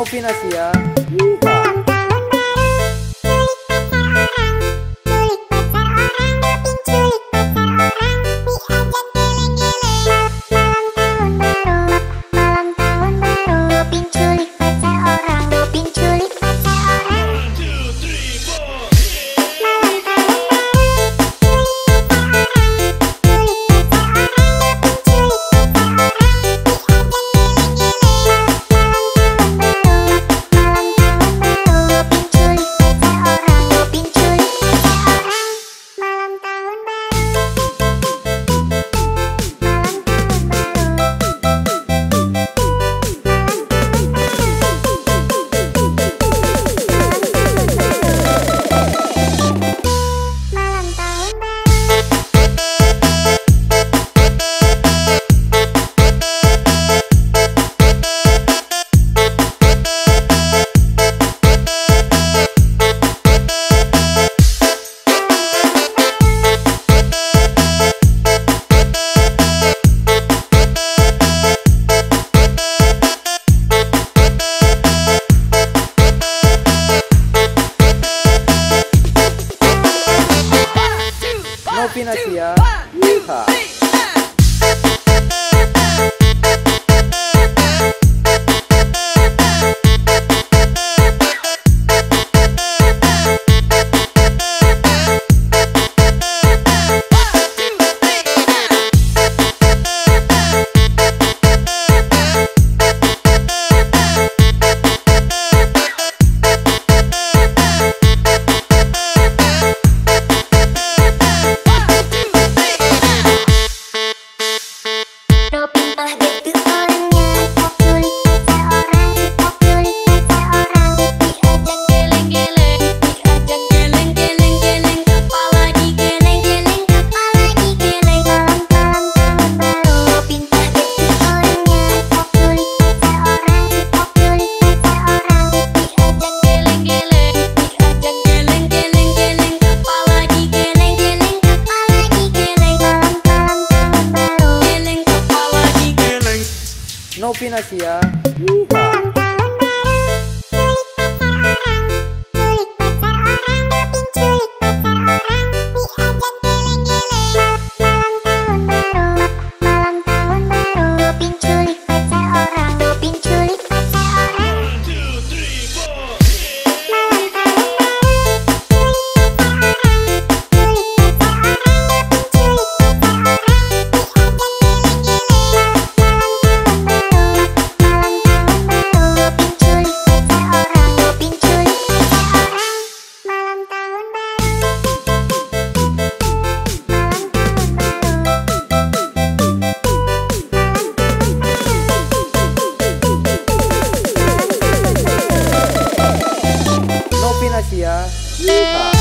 Novin Asia. ya. Novinasia. Yeehaw. aqui, ó. Asia. Yeehaw.